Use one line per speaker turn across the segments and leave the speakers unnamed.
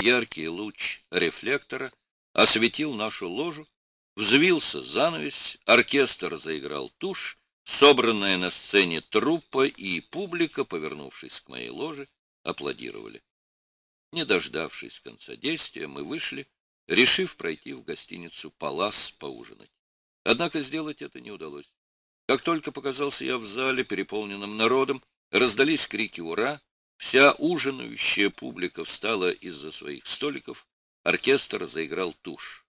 Яркий луч рефлектора осветил нашу ложу, взвился занавес, оркестр заиграл тушь, собранная на сцене труппа и публика, повернувшись к моей ложе, аплодировали. Не дождавшись конца действия, мы вышли, решив пройти в гостиницу «Палас» поужинать. Однако сделать это не удалось. Как только показался я в зале, переполненном народом, раздались крики «Ура!», вся ужинающая публика встала из-за своих столиков, оркестр заиграл тушь.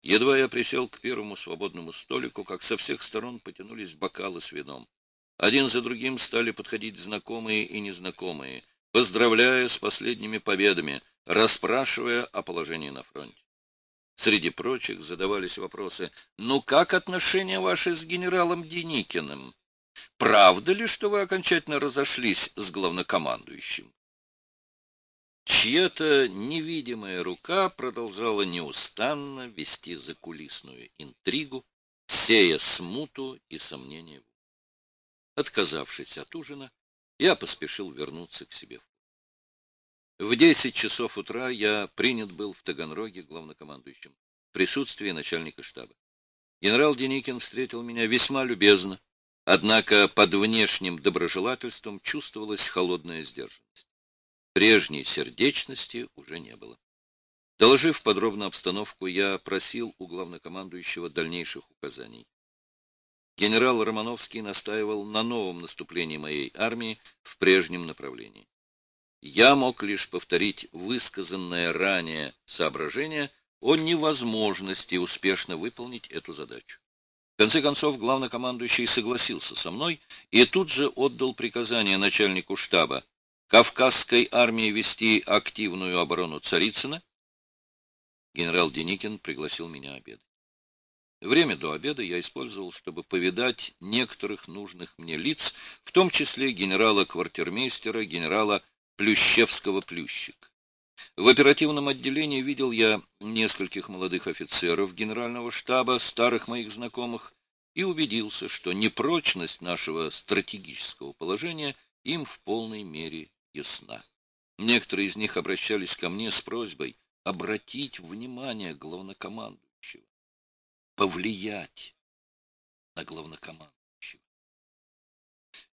Едва я присел к первому свободному столику, как со всех сторон потянулись бокалы с вином. Один за другим стали подходить знакомые и незнакомые, поздравляя с последними победами, расспрашивая о положении на фронте. Среди прочих задавались вопросы, ну как отношения ваши с генералом Деникиным? Правда ли, что вы окончательно разошлись с главнокомандующим? Чья-то невидимая рука продолжала неустанно вести закулисную интригу, сея смуту и сомнения. Отказавшись от ужина, я поспешил вернуться к себе. В десять часов утра я принят был в Таганроге главнокомандующим в присутствии начальника штаба. Генерал Деникин встретил меня весьма любезно, однако под внешним доброжелательством чувствовалась холодная сдержанность. Прежней сердечности уже не было. Доложив подробно обстановку, я просил у главнокомандующего дальнейших указаний. Генерал Романовский настаивал на новом наступлении моей армии в прежнем направлении. Я мог лишь повторить высказанное ранее соображение о невозможности успешно выполнить эту задачу. В конце концов, главнокомандующий согласился со мной и тут же отдал приказание начальнику штаба Кавказской армии вести активную оборону Царицына. Генерал Деникин пригласил меня обедать. Время до обеда я использовал, чтобы повидать некоторых нужных мне лиц, в том числе генерала-квартирмейстера, генерала Плющевского-Плющик. В оперативном отделении видел я нескольких молодых офицеров генерального штаба, старых моих знакомых, и убедился, что непрочность нашего стратегического положения им в полной мере ясна. Некоторые из них обращались ко мне с просьбой обратить внимание главнокомандующего, повлиять на главнокомандующего.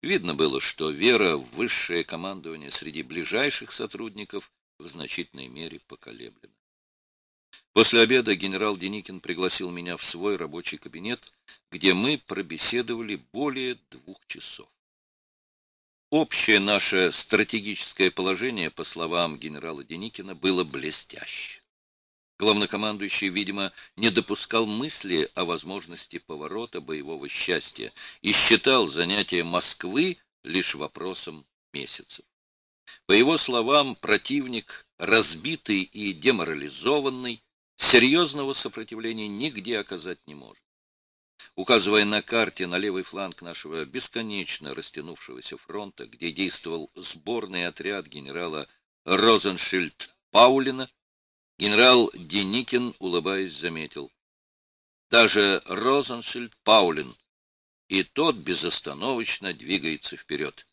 Видно было, что вера в высшее командование среди ближайших сотрудников в значительной мере поколеблена. После обеда генерал Деникин пригласил меня в свой рабочий кабинет, где мы пробеседовали более двух часов. Общее наше стратегическое положение, по словам генерала Деникина, было блестяще. Главнокомандующий, видимо, не допускал мысли о возможности поворота боевого счастья и считал занятие Москвы лишь вопросом месяцев. По его словам, противник, разбитый и деморализованный, серьезного сопротивления нигде оказать не может. Указывая на карте на левый фланг нашего бесконечно растянувшегося фронта, где действовал сборный отряд генерала Розеншильд-Паулина, Генерал Деникин, улыбаясь, заметил. Даже Розеншильд Паулин, и тот безостановочно двигается вперед.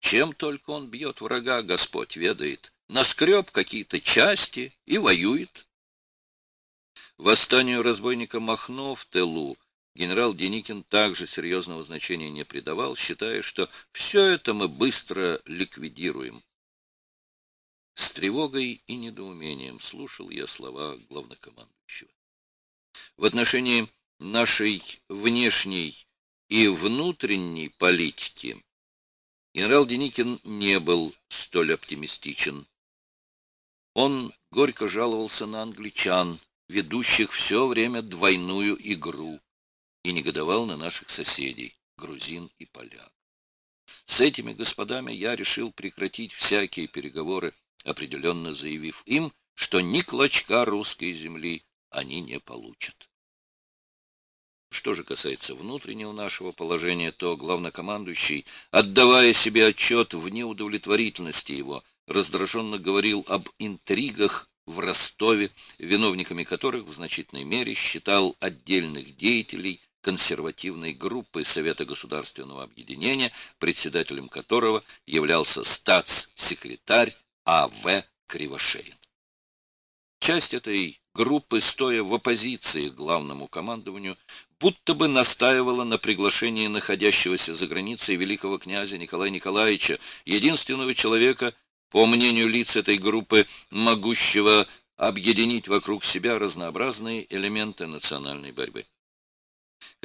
Чем только он бьет врага, Господь ведает. Наскреб какие-то части и воюет. Восстанию разбойника Махно в тылу генерал Деникин также серьезного значения не придавал, считая, что все это мы быстро ликвидируем. С тревогой и недоумением слушал я слова главнокомандующего. В отношении нашей внешней и внутренней политики генерал Деникин не был столь оптимистичен. Он горько жаловался на англичан, ведущих все время двойную игру, и негодовал на наших соседей, грузин и поляк. С этими господами я решил прекратить всякие переговоры определенно заявив им, что ни клочка русской земли они не получат. Что же касается внутреннего нашего положения, то главнокомандующий, отдавая себе отчет в неудовлетворительности его, раздраженно говорил об интригах в Ростове, виновниками которых в значительной мере считал отдельных деятелей консервативной группы Совета Государственного Объединения, председателем которого являлся статс-секретарь а.В. Кривошеин. Часть этой группы, стоя в оппозиции главному командованию, будто бы настаивала на приглашении находящегося за границей великого князя Николая Николаевича, единственного человека, по мнению лиц этой группы, могущего объединить вокруг себя разнообразные элементы национальной борьбы.